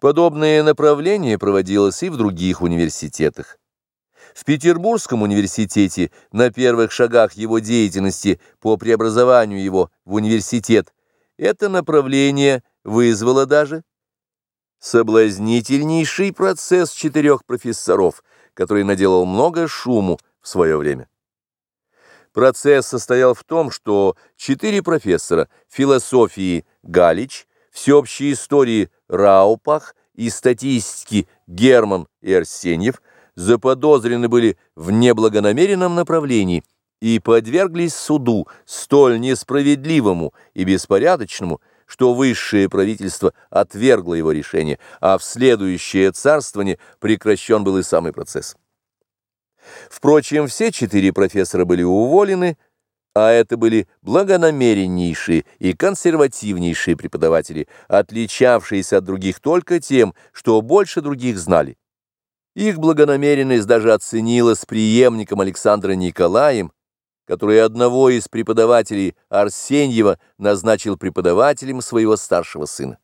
Подобное направление проводилось и в других университетах. В Петербургском университете на первых шагах его деятельности по преобразованию его в университет это направление вызвало даже соблазнительнейший процесс четырех профессоров, который наделал много шуму в свое время. Процесс состоял в том, что четыре профессора философии Галич, всеобщей истории Раупах и статистики Герман и Арсеньев заподозрены были в неблагонамеренном направлении и подверглись суду столь несправедливому и беспорядочному, что высшее правительство отвергло его решение, а в следующее царствование прекращен был и самый процесс. Впрочем, все четыре профессора были уволены, а это были благонамереннейшие и консервативнейшие преподаватели, отличавшиеся от других только тем, что больше других знали. Их благонамеренность даже оценилась преемником Александра Николаем, который одного из преподавателей Арсеньева назначил преподавателем своего старшего сына.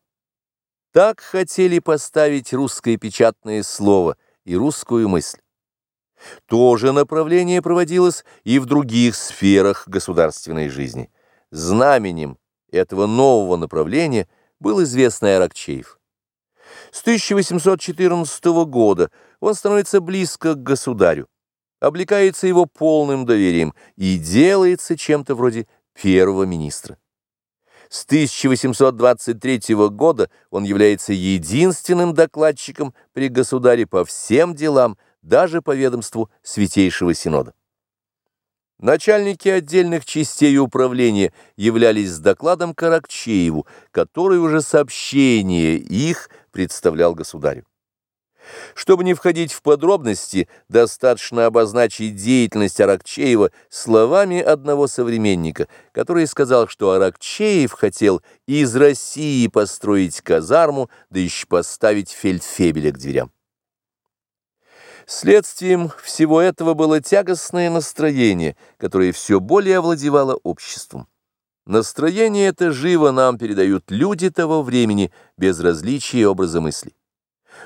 Так хотели поставить русское печатное слово и русскую мысль. То же направление проводилось и в других сферах государственной жизни. Знаменем этого нового направления был известный Аракчеев. С 1814 года он становится близко к государю, облекается его полным доверием и делается чем-то вроде первого министра. С 1823 года он является единственным докладчиком при государе по всем делам, даже по ведомству Святейшего Синода. Начальники отдельных частей управления являлись с докладом Каракчееву, который уже сообщение их представлял государю. Чтобы не входить в подробности, достаточно обозначить деятельность Аракчеева словами одного современника, который сказал, что Аракчеев хотел из России построить казарму, да еще поставить фельдфебеля к дверям. Следствием всего этого было тягостное настроение, которое все более овладевало обществом. Настроение это живо нам передают люди того времени без различия образа мысли.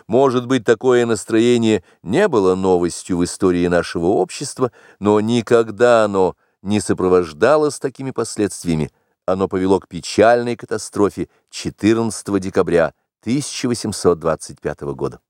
Может быть, такое настроение не было новостью в истории нашего общества, но никогда оно не сопровождалось такими последствиями. Оно повело к печальной катастрофе 14 декабря 1825 года.